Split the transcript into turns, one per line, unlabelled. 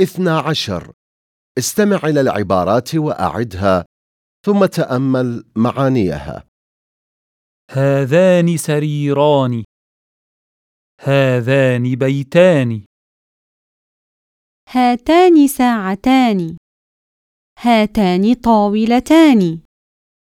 اثنا عشر. استمع إلى العبارات وأعدها ثم تأمل معانيها.
هذان سريران. هذان بيتان.
هاتان ساعتان. هاتان طاولتان.